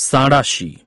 साड़ाशी